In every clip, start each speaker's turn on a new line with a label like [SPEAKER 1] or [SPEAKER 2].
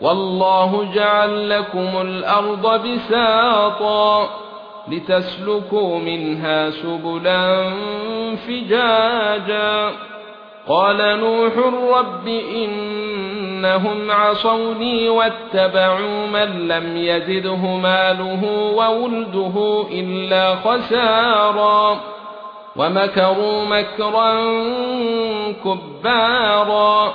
[SPEAKER 1] والله جعل لكم الأرض بساطا لتسلكوا منها سبلا فجاجا. قال نوح رب إنهم عصوني واتبعوا من لم يزده ماله وولده إلا خسارا. ومكروا مكرا كبارا.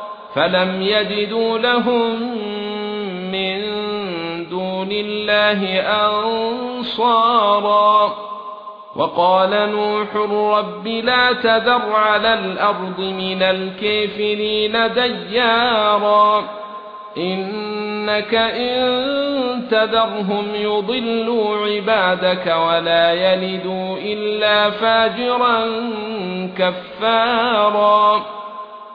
[SPEAKER 1] فلم يجدوا لهم من دون الله انصارا وقال نوح رب لا تذر على الأرض من الكافرين ديارا انك ان تذرهم يضلوا عبادك ولا يلدوا الا فاجرا كفارا